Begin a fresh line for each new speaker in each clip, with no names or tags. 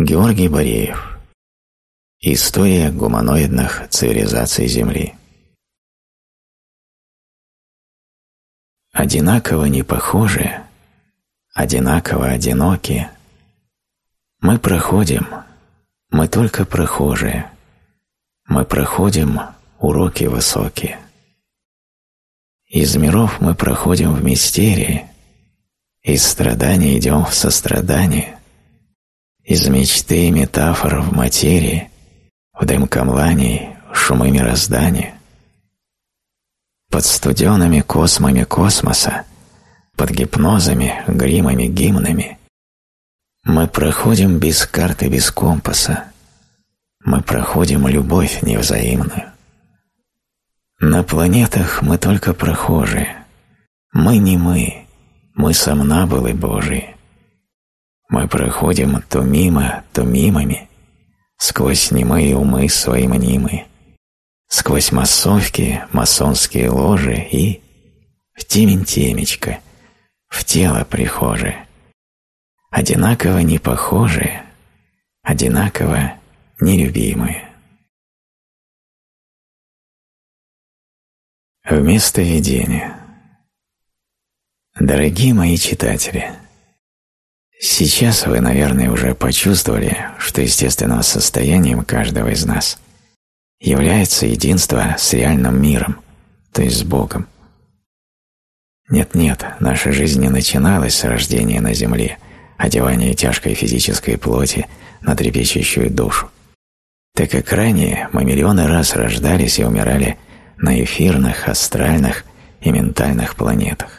Георгий Бореев. История гуманоидных цивилизаций Земли. Одинаково не похожи, одинаково одиноки. Мы проходим, мы только прохожие. Мы проходим уроки высокие. Из миров мы проходим в мистерии, из страданий идем в сострадание, из мечты и метафор в материи, в дымкомлании, шумы мироздания. Под студенными космами космоса, под гипнозами, гримами, гимнами мы проходим без карты, без компаса, мы проходим любовь невзаимную. На планетах мы только прохожие. Мы не мы, мы сомнабулы Божии. Мы проходим то мимо, то мимами, сквозь немые умы свои мнимые, сквозь массовки, масонские ложи и в темень темечко, в тело прихожее. Одинаково не похожие, одинаково нелюбимые. Вместо видения. Дорогие мои читатели, сейчас вы, наверное, уже почувствовали, что естественным состоянием каждого из нас является единство с реальным миром, то есть с Богом. Нет-нет, наша жизнь не начиналась с рождения на земле, одевания тяжкой физической плоти на трепещущую душу, так как ранее мы миллионы раз рождались и умирали на эфирных, астральных и ментальных планетах.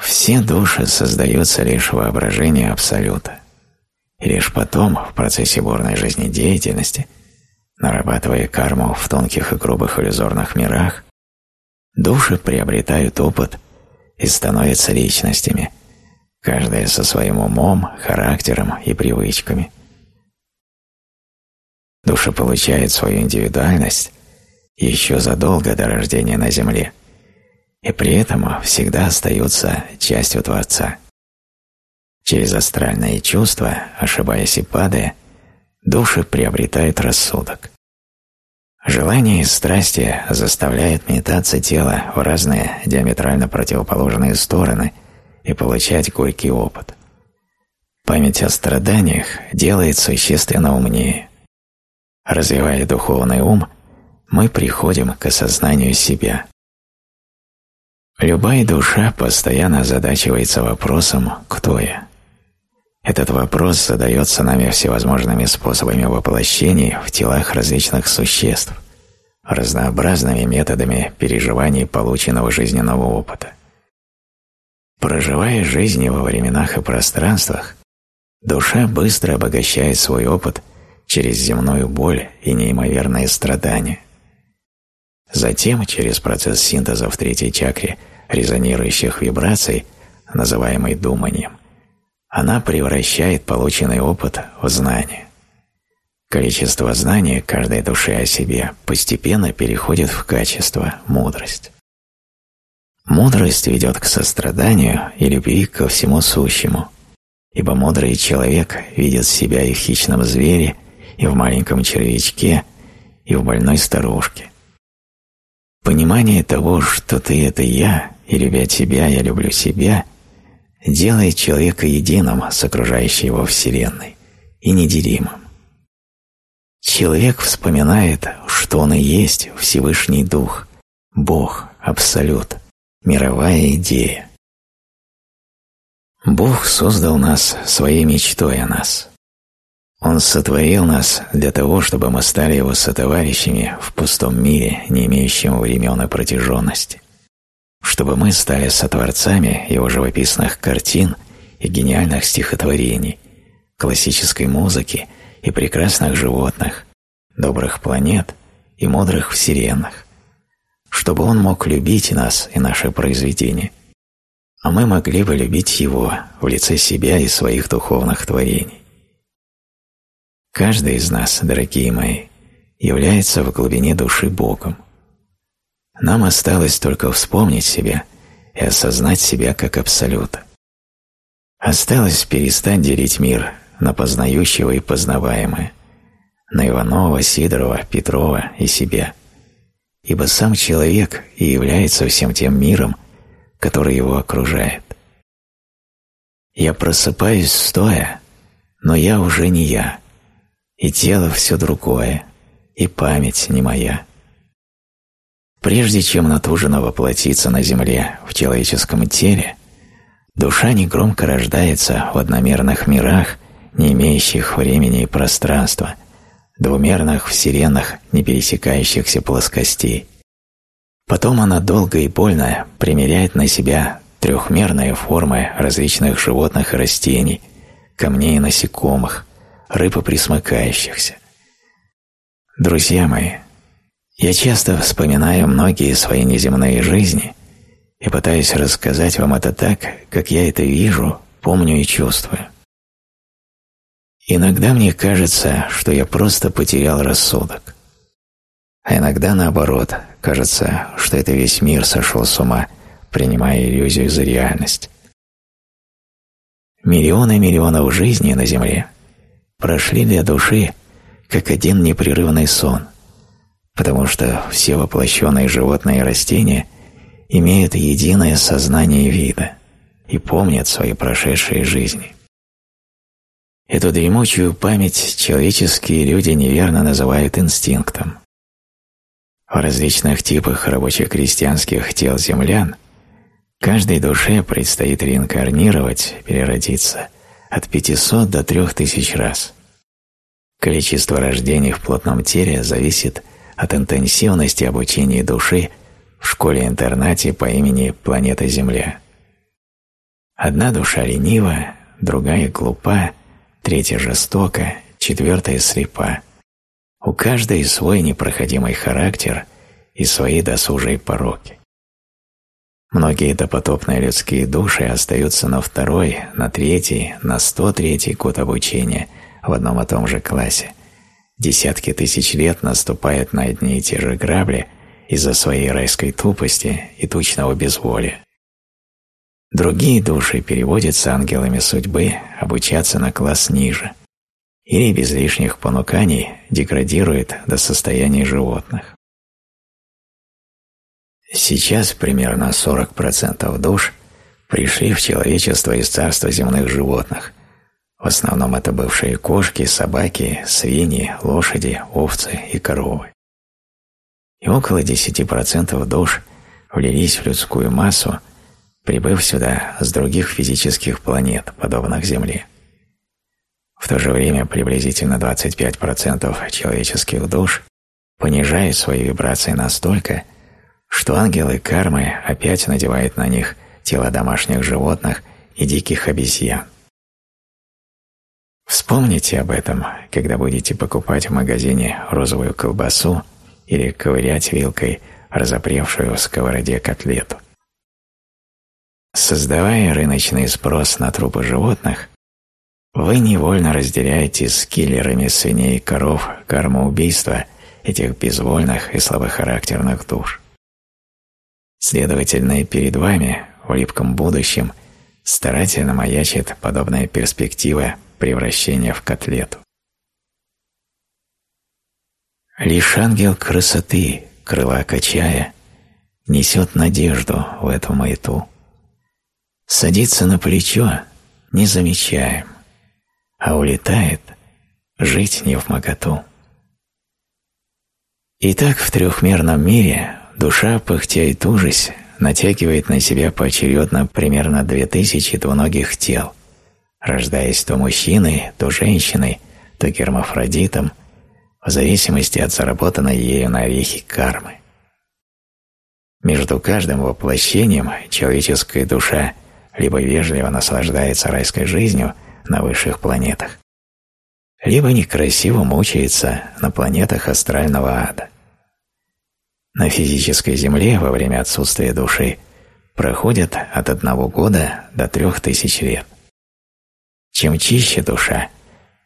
Все души создаются лишь воображение Абсолюта. И лишь потом, в процессе бурной жизнедеятельности, нарабатывая карму в тонких и грубых иллюзорных мирах, души приобретают опыт и становятся личностями, каждая со своим умом, характером и привычками. Душа получает свою индивидуальность еще задолго до рождения на Земле, и при этом всегда остаются частью Творца. Через астральные чувства, ошибаясь и падая, души приобретают рассудок. Желание и страсти заставляют метаться тело в разные диаметрально противоположные стороны и получать горький опыт. Память о страданиях делает существенно умнее. Развивая духовный ум, мы приходим к осознанию себя. Любая душа постоянно озадачивается вопросом «Кто я?». Этот вопрос задается нами всевозможными способами воплощения в телах различных существ, разнообразными методами переживания полученного жизненного опыта. Проживая жизнь во временах и пространствах, душа быстро обогащает свой опыт через земную боль и неимоверные страдания. Затем, через процесс синтеза в третьей чакре резонирующих вибраций, называемый думанием, она превращает полученный опыт в знание. Количество знания каждой души о себе постепенно переходит в качество – мудрость. Мудрость ведет к состраданию и любви ко всему сущему, ибо мудрый человек видит себя и в хищном звере, и в маленьком червячке, и в больной старушке. Понимание того, что ты – это я, и любя тебя, я люблю себя, делает человека единым с окружающей его Вселенной и неделимым. Человек вспоминает, что он и есть Всевышний Дух, Бог, Абсолют, мировая идея. Бог создал нас своей мечтой о нас. Он сотворил нас для того, чтобы мы стали его сотоварищами в пустом мире, не имеющем времен и протяженности. Чтобы мы стали сотворцами его живописных картин и гениальных стихотворений, классической музыки и прекрасных животных, добрых планет и мудрых вселенных. Чтобы он мог любить нас и наши произведения, а мы могли бы любить его в лице себя и своих духовных творений. Каждый из нас, дорогие мои, является в глубине души Богом. Нам осталось только вспомнить себя и осознать себя как Абсолюта. Осталось перестать делить мир на познающего и познаваемое, на Иванова, Сидорова, Петрова и себя. Ибо сам человек и является всем тем миром, который его окружает. Я просыпаюсь стоя, но я уже не я, и тело все другое, и память не моя. Прежде чем натужно воплотиться на земле в человеческом теле, душа негромко рождается в одномерных мирах, не имеющих времени и пространства, двумерных вселенных, не пересекающихся плоскостей. Потом она долго и больно примеряет на себя трехмерные формы различных животных и растений, камней и насекомых, рыб присмыкающихся. Друзья мои, я часто вспоминаю многие свои неземные жизни и пытаюсь рассказать вам это так, как я это вижу, помню и чувствую. Иногда мне кажется, что я просто потерял рассудок. А иногда наоборот, кажется, что это весь мир сошел с ума, принимая иллюзию за реальность. Миллионы миллионов жизней на Земле прошли для души как один непрерывный сон, потому что все воплощенные животные и растения имеют единое сознание вида и помнят свои прошедшие жизни. Эту дремучую память человеческие люди неверно называют инстинктом. В различных типах рабоче-крестьянских тел землян каждой душе предстоит реинкарнировать, переродиться от 500 до 3000 раз. Количество рождений в плотном теле зависит от интенсивности обучения души в школе-интернате по имени Планета Земля. Одна душа ленива, другая глупа, третья жестока, четвертая слепа. У каждой свой непроходимый характер и свои досужие пороки. Многие допотопные людские души остаются на второй, на третий, на сто третий год обучения в одном и том же классе. Десятки тысяч лет наступают на одни и те же грабли из-за своей райской тупости и тучного безволия. Другие души переводятся ангелами судьбы обучаться на класс ниже или без лишних понуканий деградируют до состояния животных. Сейчас примерно 40% душ пришли в человечество из царства земных животных. В основном это бывшие кошки, собаки, свиньи, лошади, овцы и коровы. И около 10% душ влились в людскую массу прибыв сюда с других физических планет, подобных Земле. В то же время приблизительно 25% человеческих душ понижают свои вибрации настолько, что ангелы кармы опять надевают на них тела домашних животных и диких обезьян. Вспомните об этом, когда будете покупать в магазине розовую колбасу или ковырять вилкой разопревшую в сковороде котлету. Создавая рыночный спрос на трупы животных, вы невольно разделяете с киллерами свиней и коров карму убийства этих безвольных и слабохарактерных душ. Следовательно, и перед вами в липком будущем старательно маячит подобная перспектива превращения в котлету. Лишь ангел красоты, крыла качая, несет надежду в эту маяту. Садится на плечо – не замечаем, а улетает – жить не в моготу. Итак, в трехмерном мире душа, пыхтя и тужась, натягивает на себя поочередно примерно две тысячи двуногих тел, рождаясь то мужчиной, то женщиной, то гермафродитом, в зависимости от заработанной ею на орехи кармы. Между каждым воплощением человеческая душа – либо вежливо наслаждается райской жизнью на высших планетах, либо некрасиво мучается на планетах астрального ада. На физической Земле во время отсутствия души проходят от одного года до трех тысяч лет. Чем чище душа,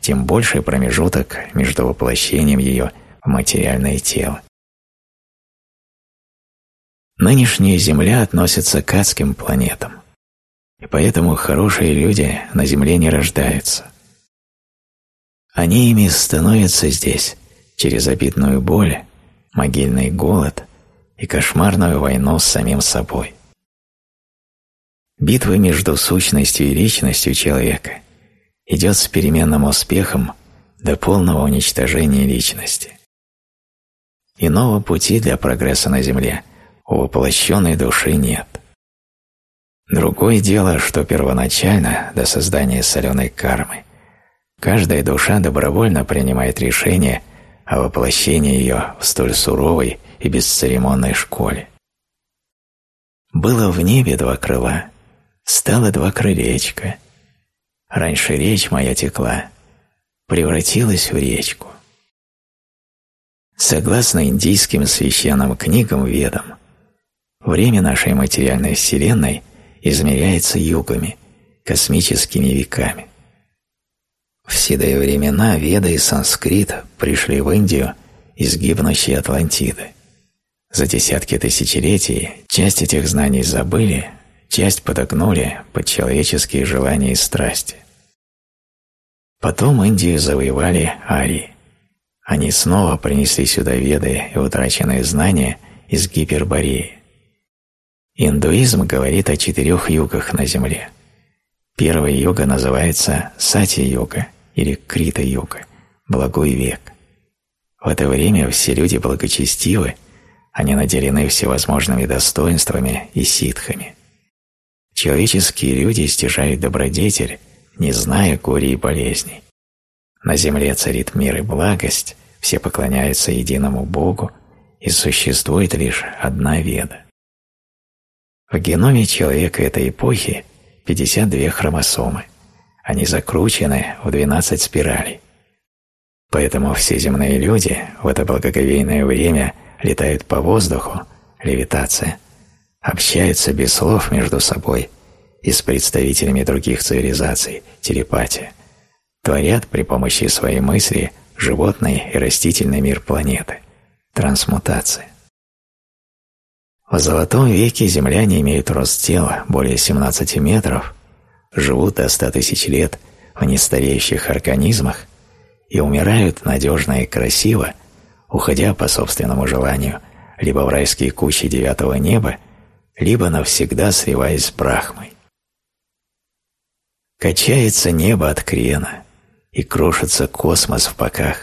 тем больше промежуток между воплощением ее в материальное тело. Нынешняя Земля относится к адским планетам и поэтому хорошие люди на земле не рождаются. Они ими становятся здесь через обидную боль, могильный голод и кошмарную войну с самим собой. Битва между сущностью и личностью человека идет с переменным успехом до полного уничтожения личности. Иного пути для прогресса на Земле у воплощенной души нет. Другое дело, что первоначально, до создания соленой кармы, каждая душа добровольно принимает решение о воплощении ее в столь суровой и бесцеремонной школе. Было в небе два крыла, стало два крылечка. Раньше речь моя текла, превратилась в речку. Согласно индийским священным книгам Ведам, время нашей материальной Вселенной измеряется югами, космическими веками. В седые времена Веда и Санскрит пришли в Индию из гибнущей Атлантиды. За десятки тысячелетий часть этих знаний забыли, часть подогнули под человеческие желания и страсти. Потом Индию завоевали арии. Они снова принесли сюда веды и утраченные знания из Гипербореи. Индуизм говорит о четырех югах на Земле. Первая юга называется Сати-юга или Крита-юга, благой век. В это время все люди благочестивы, они наделены всевозможными достоинствами и ситхами. Человеческие люди стяжают добродетель, не зная горя и болезней. На земле царит мир и благость, все поклоняются единому Богу, и существует лишь одна веда. В геноме человека этой эпохи 52 хромосомы. Они закручены в 12 спиралей. Поэтому все земные люди в это благоговейное время летают по воздуху, левитация, общаются без слов между собой и с представителями других цивилизаций, телепатия, творят при помощи своей мысли животный и растительный мир планеты, трансмутация. В Золотом веке земляне имеют рост тела более 17 метров, живут до 100 тысяч лет в нестареющих организмах и умирают надежно и красиво, уходя по собственному желанию либо в райские кущи девятого неба, либо навсегда сливаясь с Брахмой. Качается небо от крена, и крошится космос в боках,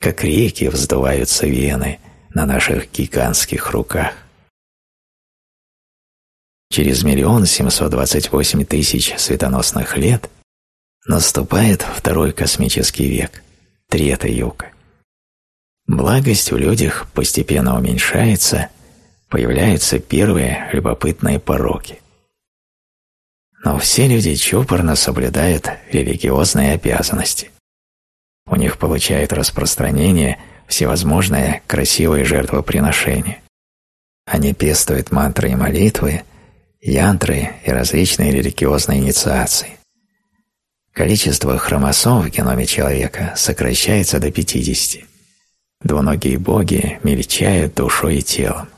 как реки вздуваются вены на наших гигантских руках. Через миллион семьсот двадцать восемь тысяч светоносных лет наступает второй космический век, третий юг. Благость в людях постепенно уменьшается, появляются первые любопытные пороки. Но все люди чопорно соблюдают религиозные обязанности. У них получают распространение всевозможные красивые жертвоприношения. Они пестуют мантры и молитвы, янтры и различные религиозные инициации. Количество хромосом в геноме человека сокращается до 50. Двуногие боги мельчают душой и телом.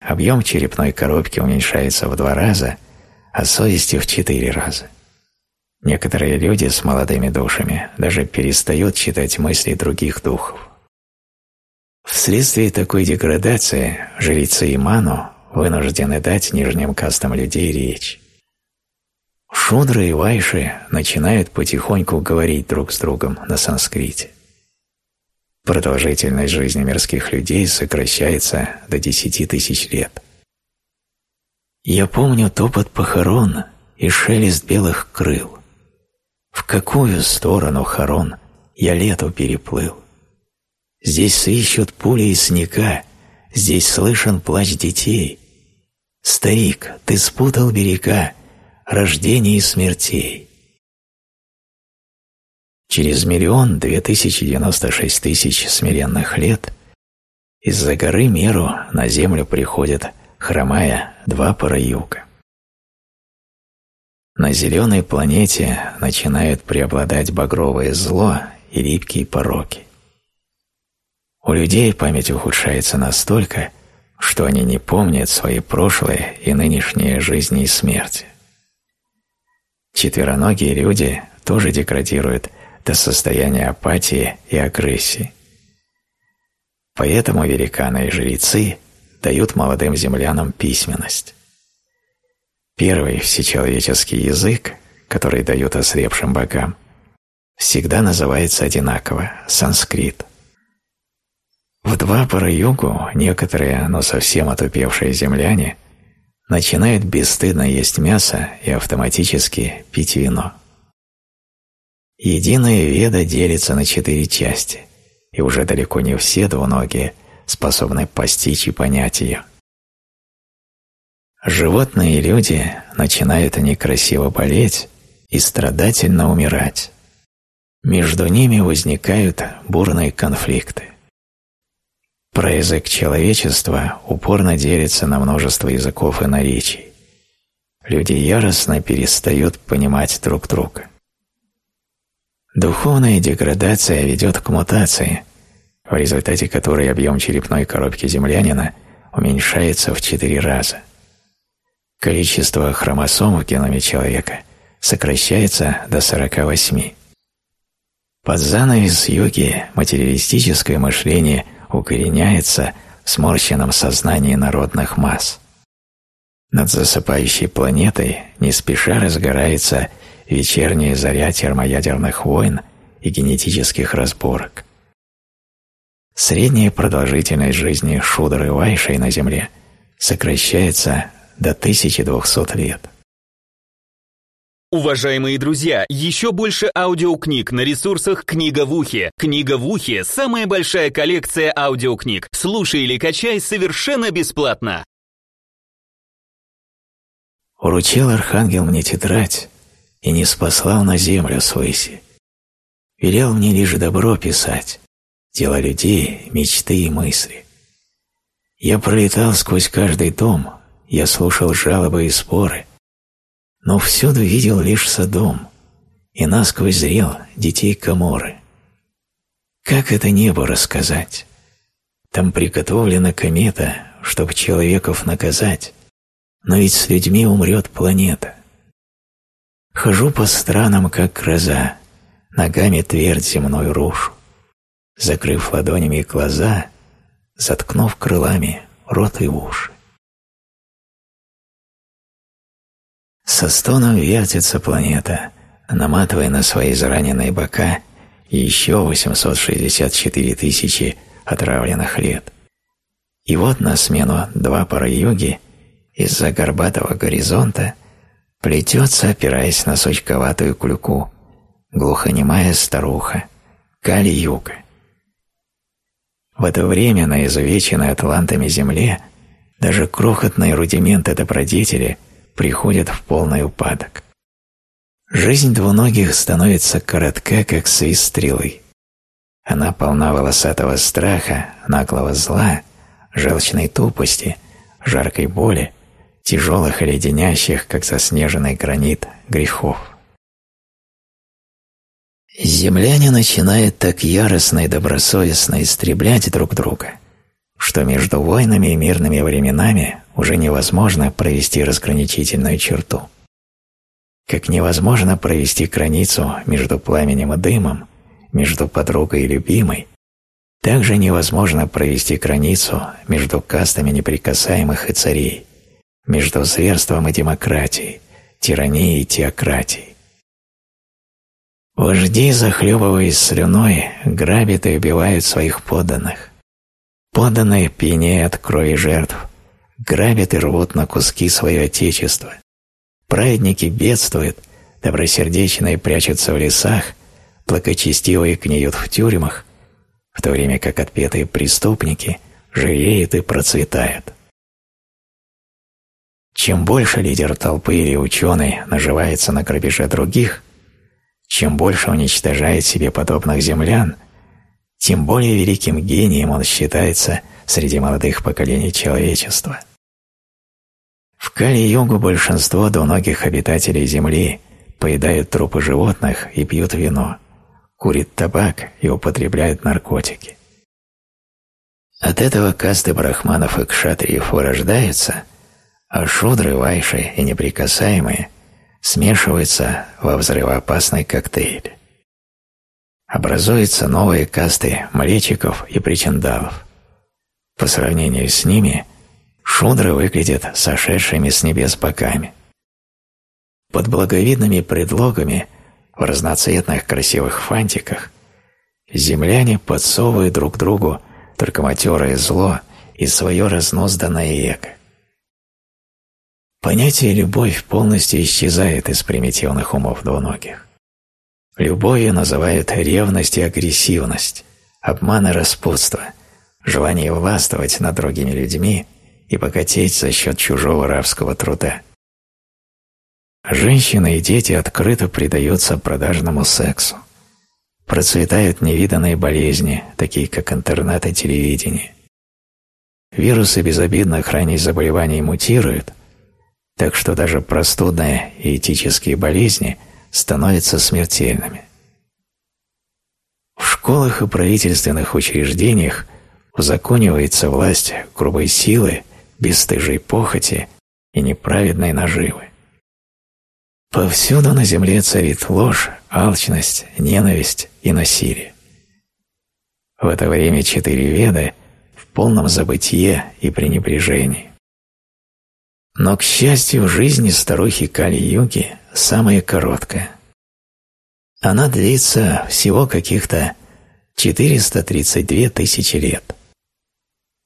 Объем черепной коробки уменьшается в два раза, а совести в четыре раза. Некоторые люди с молодыми душами даже перестают читать мысли других духов. Вследствие такой деградации жрица Иману вынуждены дать нижним кастам людей речь. Шудры и вайши начинают потихоньку говорить друг с другом на санскрите. Продолжительность жизни мирских людей сокращается до десяти тысяч лет. Я помню топот похорон и шелест белых крыл. В какую сторону хорон я лету переплыл? Здесь сыщут пули и снега, здесь слышен плач детей, Старик, ты спутал берега, рождения и смертей. Через миллион две тысячи девяносто шесть тысяч смиренных лет из-за горы Меру на землю приходят, хромая, два пара юга. На зеленой планете начинают преобладать багровое зло и липкие пороки. У людей память ухудшается настолько, что они не помнят свои прошлые и нынешние жизни и смерти. Четвероногие люди тоже деградируют до состояния апатии и агрессии. Поэтому великаны и жрецы дают молодым землянам письменность. Первый всечеловеческий язык, который дают осрепшим богам, всегда называется одинаково – санскрит. В два пара югу некоторые, но совсем отупевшие земляне начинают бесстыдно есть мясо и автоматически пить вино. Единая веда делится на четыре части, и уже далеко не все двуногие способны постичь и понять ее. Животные и люди начинают некрасиво болеть и страдательно умирать. Между ними возникают бурные конфликты. Про язык человечества упорно делится на множество языков и наречий. Люди яростно перестают понимать друг друга. Духовная деградация ведет к мутации, в результате которой объем черепной коробки землянина уменьшается в четыре раза. Количество хромосом в геноме человека сокращается до 48. Под занавес йоги материалистическое мышление – укореняется в сморщенном сознании народных масс. Над засыпающей планетой не спеша разгорается вечерняя заря термоядерных войн и генетических разборок. Средняя продолжительность жизни Шудры Вайшей на Земле сокращается до 1200 лет.
Уважаемые друзья, еще больше аудиокниг на ресурсах «Книга в ухе». «Книга в ухе» — самая большая коллекция аудиокниг. Слушай или качай совершенно бесплатно.
Уручил архангел мне тетрадь и не спаслал на землю свыси. Велел мне лишь добро писать, дела людей, мечты и мысли. Я пролетал сквозь каждый дом, я слушал жалобы и споры, но всюду видел лишь Содом и насквозь зрел детей Каморы. Как это небо рассказать? Там приготовлена комета, чтоб человеков наказать, но ведь с людьми умрет планета. Хожу по странам, как гроза, ногами твердь земной рушу, закрыв ладонями глаза, заткнув крылами рот и уши. Со стоном вертится планета, наматывая на свои израненные бока еще 864 тысячи отравленных лет. И вот на смену два пара юги из-за горбатого горизонта плетется, опираясь на сучковатую клюку, глухонемая старуха, Кали-Юга. В это время на изувеченной атлантами земле даже крохотные рудименты добродетели – приходят в полный упадок. Жизнь двуногих становится коротка, как свист стрелы. Она полна волосатого страха, наглого зла, желчной тупости, жаркой боли, тяжелых и леденящих, как заснеженный гранит, грехов. Земляне начинают так яростно и добросовестно истреблять друг друга, что между войнами и мирными временами уже невозможно провести разграничительную черту. Как невозможно провести границу между пламенем и дымом, между подругой и любимой, также невозможно провести границу между кастами неприкасаемых и царей, между зверством и демократией, тиранией и теократией. Вожди, захлебываясь слюной, грабят и убивают своих подданных. Поданные пьянеют крови жертв, грабят и рвут на куски свое отечество. Праведники бедствуют, добросердечные прячутся в лесах, благочестивые гниют в тюрьмах, в то время как отпетые преступники жиреют и процветают. Чем больше лидер толпы или ученый наживается на грабеже других, чем больше уничтожает себе подобных землян – тем более великим гением он считается среди молодых поколений человечества. В Кали-Югу большинство двуногих обитателей Земли поедают трупы животных и пьют вино, курят табак и употребляют наркотики. От этого касты брахманов и кшатриев вырождаются, а шудры, вайши и неприкасаемые смешиваются во взрывоопасный коктейль. Образуются новые касты млечиков и причиндалов. По сравнению с ними, шудры выглядят сошедшими с небес боками. Под благовидными предлогами в разноцветных красивых фантиках земляне подсовывают друг другу только матерое зло и свое разнозданное эго. Понятие «любовь» полностью исчезает из примитивных умов двуногих. Любовью называют ревность и агрессивность, обман и распутство, желание властвовать над другими людьми и богатеть за счет чужого рабского труда. Женщины и дети открыто предаются продажному сексу. Процветают невиданные болезни, такие как интернет и телевидение. Вирусы безобидных ранних заболеваний мутируют, так что даже простудные и этические болезни становятся смертельными. В школах и правительственных учреждениях узаконивается власть грубой силы, бесстыжей похоти и неправедной наживы. Повсюду на земле царит ложь, алчность, ненависть и насилие. В это время четыре веды в полном забытие и пренебрежении. Но, к счастью, в жизни старухи Кали-Юги самая короткая. Она длится всего каких-то 432 тысячи лет.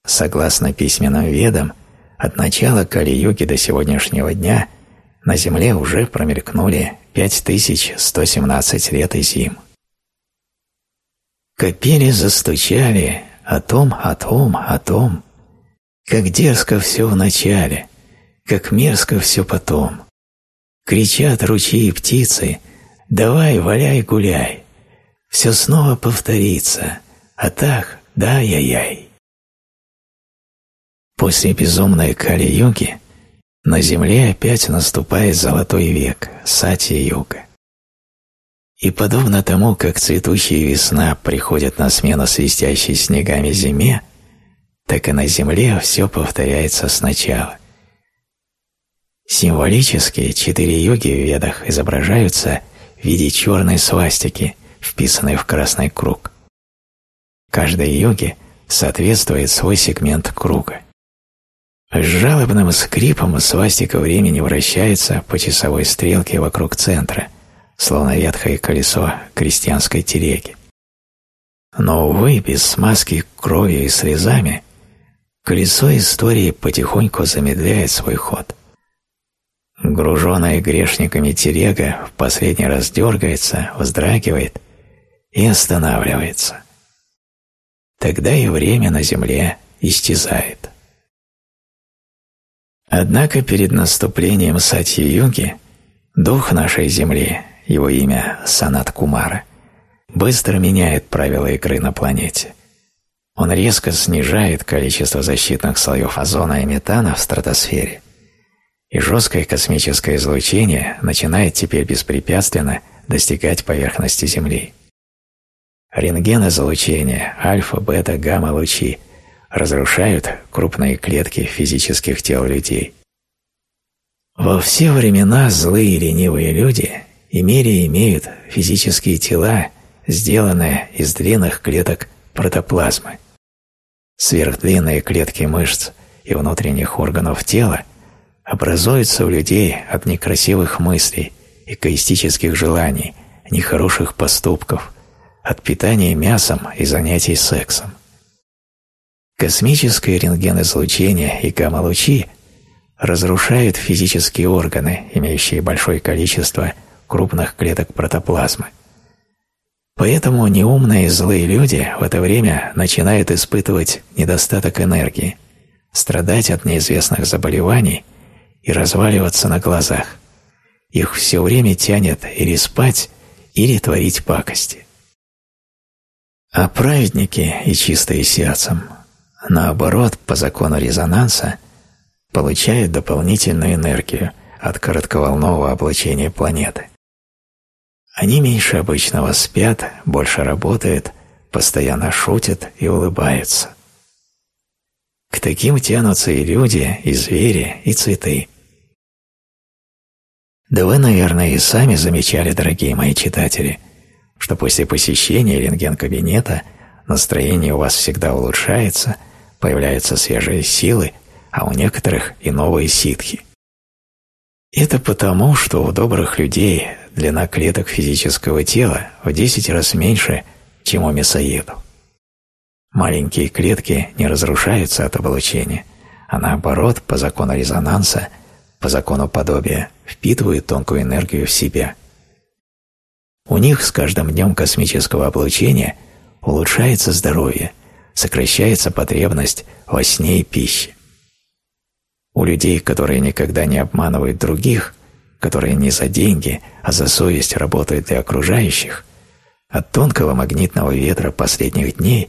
Согласно письменным ведам, от начала Кали-Юги до сегодняшнего дня – на Земле уже промелькнули 5117 лет и зим. Копели застучали о том, о том, о том, как дерзко все в начале, как мерзко все потом. Кричат ручьи и птицы, давай, валяй, гуляй, все снова повторится, а так, да-яй-яй. После безумной Кали-юги на земле опять наступает золотой век, сати-юга. И подобно тому, как цветущая весна приходит на смену свистящей снегами зиме, так и на земле все повторяется сначала. Символически четыре йоги в ведах изображаются в виде черной свастики, вписанной в красный круг. Каждой йоге соответствует свой сегмент круга. С жалобным скрипом свастика времени вращается по часовой стрелке вокруг центра, словно ветхое колесо крестьянской телеги. Но, увы, без смазки кровью и слезами, колесо истории потихоньку замедляет свой ход. Груженная грешниками телега в последний раз дергается, вздрагивает и останавливается. Тогда и время на земле исчезает. Однако перед наступлением Сати-юги дух нашей Земли, его имя Санат Кумара, быстро меняет правила игры на планете. Он резко снижает количество защитных слоев озона и метана в стратосфере, и жесткое космическое излучение начинает теперь беспрепятственно достигать поверхности Земли. Рентген-излучение, альфа, бета, гамма-лучи – разрушают крупные клетки физических тел людей. Во все времена злые и ленивые люди имели и имеют физические тела, сделанные из длинных клеток протоплазмы. Сверхдлинные клетки мышц и внутренних органов тела образуются у людей от некрасивых мыслей, эгоистических желаний, нехороших поступков, от питания мясом и занятий сексом. Космическое рентген-излучение и гамма-лучи разрушают физические органы, имеющие большое количество крупных клеток протоплазмы. Поэтому неумные и злые люди в это время начинают испытывать недостаток энергии, страдать от неизвестных заболеваний и разваливаться на глазах. Их все время тянет или спать, или творить пакости. А праведники и чистые сердцем наоборот, по закону резонанса, получают дополнительную энергию от коротковолнового облачения планеты. Они меньше обычного спят, больше работают, постоянно шутят и улыбаются. К таким тянутся и люди, и звери, и цветы. Да вы, наверное, и сами замечали, дорогие мои читатели, что после посещения рентген-кабинета настроение у вас всегда улучшается, появляются свежие силы, а у некоторых и новые ситхи. Это потому, что у добрых людей длина клеток физического тела в 10 раз меньше, чем у мясоедов. Маленькие клетки не разрушаются от облучения, а наоборот, по закону резонанса, по закону подобия, впитывают тонкую энергию в себя. У них с каждым днем космического облучения улучшается здоровье, сокращается потребность во сне и пище. У людей, которые никогда не обманывают других, которые не за деньги, а за совесть работают для окружающих, от тонкого магнитного ветра последних дней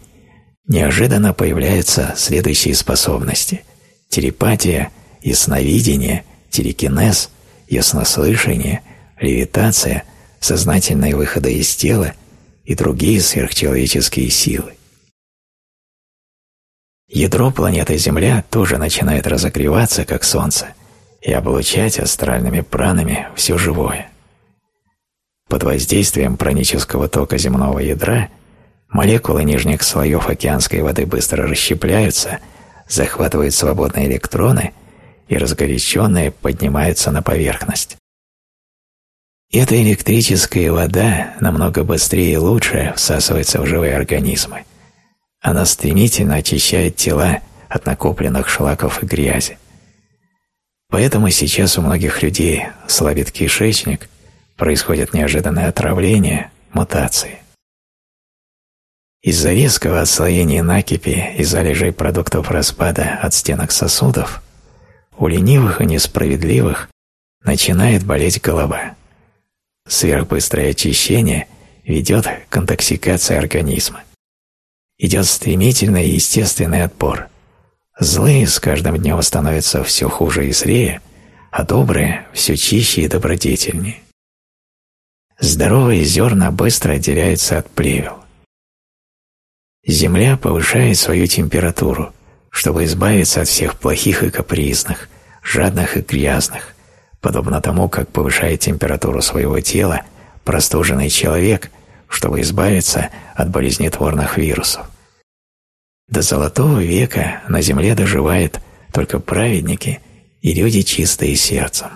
неожиданно появляются следующие способности – телепатия, ясновидение, телекинез, яснослышание, левитация, сознательные выходы из тела и другие сверхчеловеческие силы. Ядро планеты Земля тоже начинает разогреваться, как Солнце, и облучать астральными пранами все живое. Под воздействием пранического тока земного ядра молекулы нижних слоев океанской воды быстро расщепляются, захватывают свободные электроны и разгоряченные поднимаются на поверхность. Эта электрическая вода намного быстрее и лучше всасывается в живые организмы – она стремительно очищает тела от накопленных шлаков и грязи. Поэтому сейчас у многих людей слабит кишечник, происходит неожиданное отравление, мутации. Из-за резкого отслоения накипи и залежей продуктов распада от стенок сосудов у ленивых и несправедливых начинает болеть голова. Сверхбыстрое очищение ведет к интоксикации организма идет стремительный и естественный отпор. Злые с каждым днем становятся все хуже и злее, а добрые все чище и добродетельнее. Здоровые зерна быстро отделяются от плевел. Земля повышает свою температуру, чтобы избавиться от всех плохих и капризных, жадных и грязных, подобно тому, как повышает температуру своего тела простуженный человек – чтобы избавиться от болезнетворных вирусов. До Золотого века на земле доживают только праведники и люди чистые сердцем.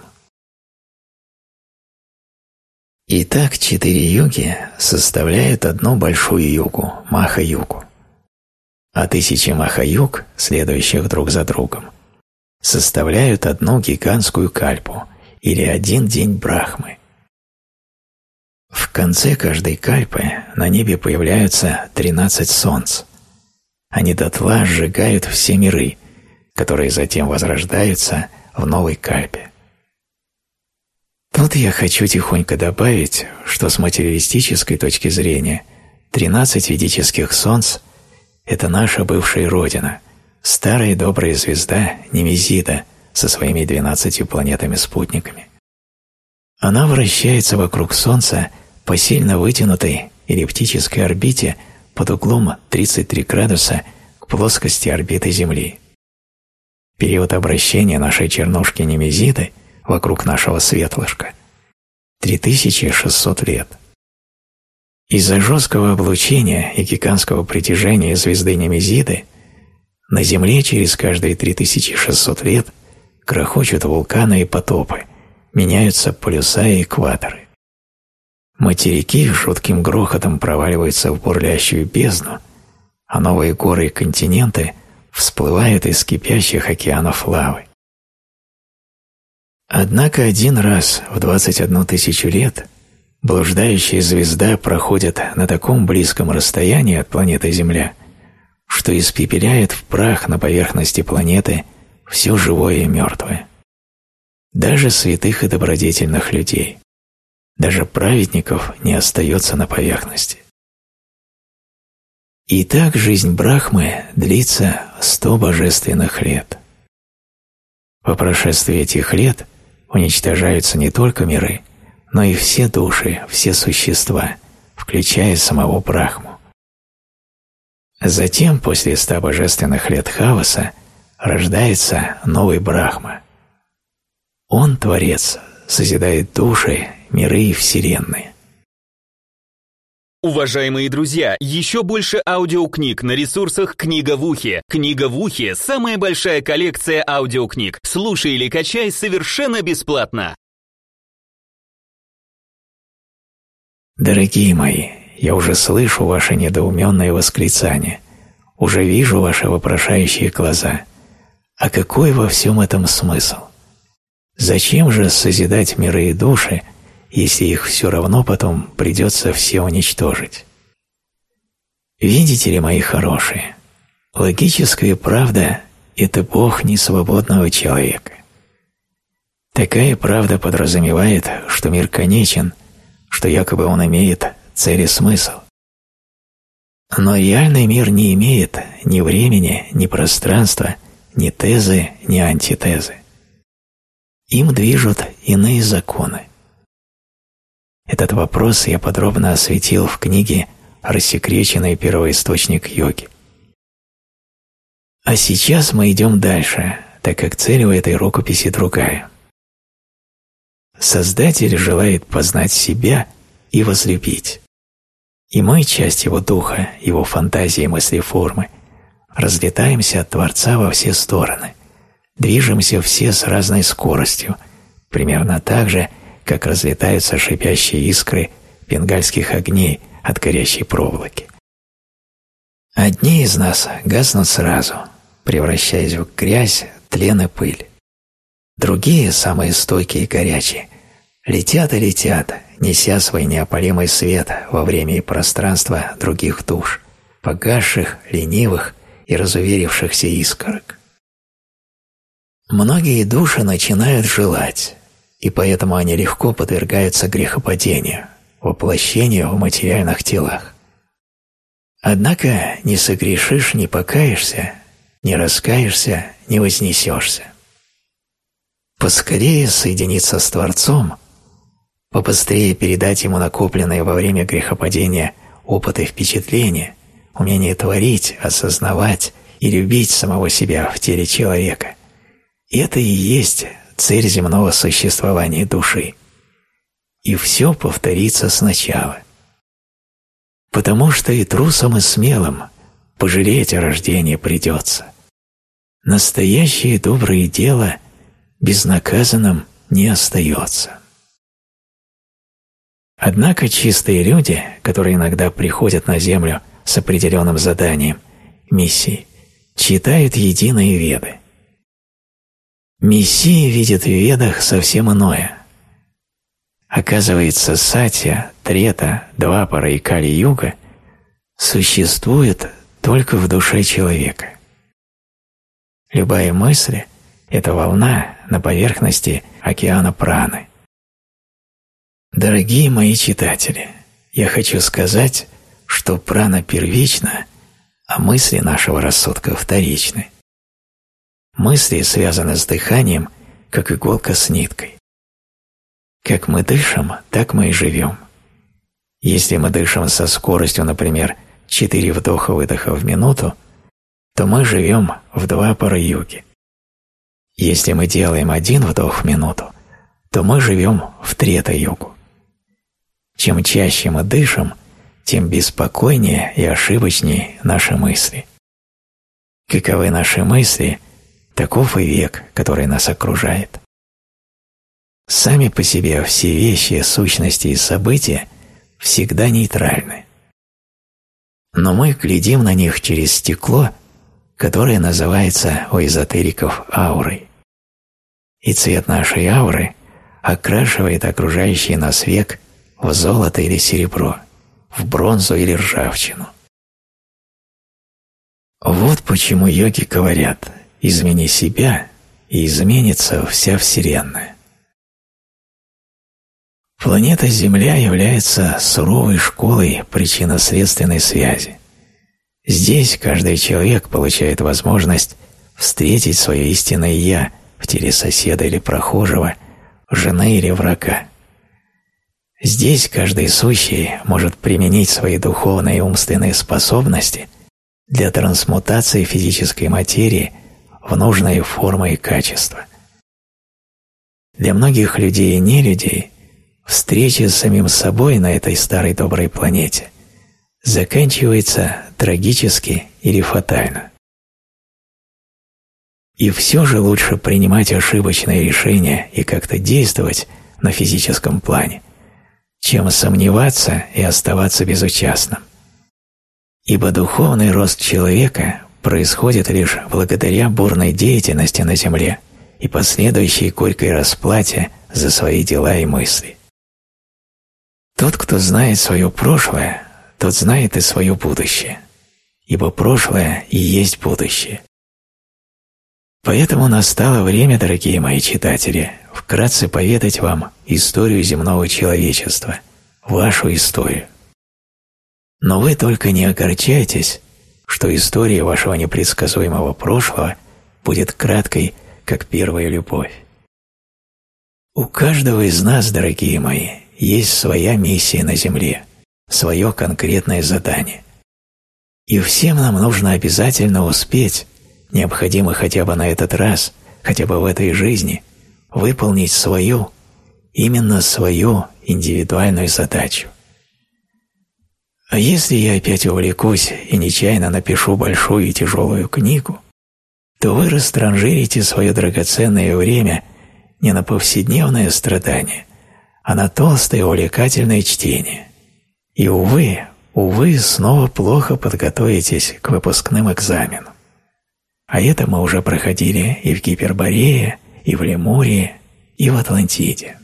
Итак, четыре юги составляют одну большую югу – Маха-югу. А тысячи Маха-юг, следующих друг за другом, составляют одну гигантскую кальпу или один день Брахмы. В конце каждой кальпы на небе появляются тринадцать солнц. Они дотла сжигают все миры, которые затем возрождаются в новой кальпе. Тут я хочу тихонько добавить, что с материалистической точки зрения тринадцать ведических солнц – это наша бывшая родина, старая добрая звезда Немезида со своими двенадцатью планетами-спутниками. Она вращается вокруг Солнца по сильно вытянутой эллиптической орбите под углом 33 градуса к плоскости орбиты Земли. Период обращения нашей чернушки Немезиды вокруг нашего светлышка – 3600 лет. Из-за жесткого облучения и гигантского притяжения звезды Немезиды на Земле через каждые 3600 лет крохочут вулканы и потопы, меняются полюса и экваторы. Материки жутким грохотом проваливаются в бурлящую бездну, а новые горы и континенты всплывают из кипящих океанов лавы. Однако один раз в 21 тысячу лет блуждающая звезда проходит на таком близком расстоянии от планеты Земля, что испепеляет в прах на поверхности планеты все живое и мертвое даже святых и добродетельных людей. Даже праведников не остается на поверхности. И так жизнь Брахмы длится сто божественных лет. По прошествии этих лет уничтожаются не только миры, но и все души, все существа, включая самого Брахму. Затем, после ста божественных лет хаоса, рождается новый Брахма – он, Творец, созидает души, миры и вселенные.
Уважаемые друзья, еще больше аудиокниг на ресурсах «Книга в ухе». «Книга в ухе» — самая большая коллекция аудиокниг. Слушай или качай совершенно бесплатно.
Дорогие мои, я уже слышу ваше недоуменное восклицание, уже вижу ваши вопрошающие глаза. А какой во всем этом смысл? Зачем же созидать миры и души, если их все равно потом придется все уничтожить. Видите ли, мои хорошие, логическая правда – это Бог несвободного человека. Такая правда подразумевает, что мир конечен, что якобы он имеет цель и смысл. Но реальный мир не имеет ни времени, ни пространства, ни тезы, ни антитезы. Им движут иные законы. Этот вопрос я подробно осветил в книге «Рассекреченный первоисточник йоги». А сейчас мы идем дальше, так как цель у этой рукописи другая. Создатель желает познать себя и возлюбить. И мы, часть его духа, его фантазии, мысли, формы, разлетаемся от Творца во все стороны, движемся все с разной скоростью, примерно так же, как разлетаются шипящие искры бенгальских огней от горящей проволоки. Одни из нас гаснут сразу, превращаясь в грязь, тлен и пыль. Другие, самые стойкие и горячие, летят и летят, неся свой неопалимый свет во время и пространство других душ, погасших, ленивых и разуверившихся искорок. Многие души начинают желать, и поэтому они легко подвергаются грехопадению, воплощению в материальных телах. Однако не согрешишь, не покаешься, не раскаешься, не вознесешься. Поскорее соединиться с Творцом, побыстрее передать Ему накопленные во время грехопадения опыт и впечатления, умение творить, осознавать и любить самого себя в теле человека. Это и есть цель земного существования души. И все повторится сначала. Потому что и трусам, и смелым пожалеть о рождении придется. Настоящее доброе дело безнаказанным не остается. Однако чистые люди, которые иногда приходят на землю с определенным заданием, миссией, читают единые веды. Мессия видит в ведах совсем иное. Оказывается, сатья, трета, двапара и кали-юга существуют только в душе человека. Любая мысль – это волна на поверхности океана праны. Дорогие мои читатели, я хочу сказать, что прана первична, а мысли нашего рассудка вторичны. Мысли связаны с дыханием, как иголка с ниткой. Как мы дышим, так мы и живем. Если мы дышим со скоростью, например, 4 вдоха-выдоха в минуту, то мы живем в два пара юги. Если мы делаем один вдох в минуту, то мы живем в трета-югу. Чем чаще мы дышим, тем беспокойнее и ошибочнее наши мысли. Каковы наши мысли – Таков и век, который нас окружает. Сами по себе все вещи, сущности и события всегда нейтральны. Но мы глядим на них через стекло, которое называется у эзотериков аурой. И цвет нашей ауры окрашивает окружающий нас век в золото или серебро, в бронзу или ржавчину. Вот почему йоги говорят Измени себя, и изменится вся Вселенная. Планета Земля является суровой школой причинно-следственной связи. Здесь каждый человек получает возможность встретить свое истинное «я» в теле соседа или прохожего, жены или врага. Здесь каждый сущий может применить свои духовные и умственные способности для трансмутации физической материи в нужные формы и качества. Для многих людей и нелюдей встреча с самим собой на этой старой доброй планете заканчивается трагически или фатально. И все же лучше принимать ошибочные решения и как-то действовать на физическом плане, чем сомневаться и оставаться безучастным. Ибо духовный рост человека происходит лишь благодаря бурной деятельности на земле и последующей горькой расплате за свои дела и мысли. Тот, кто знает свое прошлое, тот знает и свое будущее, ибо прошлое и есть будущее. Поэтому настало время, дорогие мои читатели, вкратце поведать вам историю земного человечества, вашу историю. Но вы только не огорчайтесь, что история вашего непредсказуемого прошлого будет краткой, как первая любовь. У каждого из нас, дорогие мои, есть своя миссия на Земле, свое конкретное задание. И всем нам нужно обязательно успеть, необходимо хотя бы на этот раз, хотя бы в этой жизни, выполнить свою, именно свою индивидуальную задачу. А если я опять увлекусь и нечаянно напишу большую и тяжелую книгу, то вы растранжирите свое драгоценное время не на повседневное страдание, а на толстое увлекательное чтение. И, увы, увы, снова плохо подготовитесь к выпускным экзаменам. А это мы уже проходили и в Гиперборее, и в Лемурии, и в Атлантиде.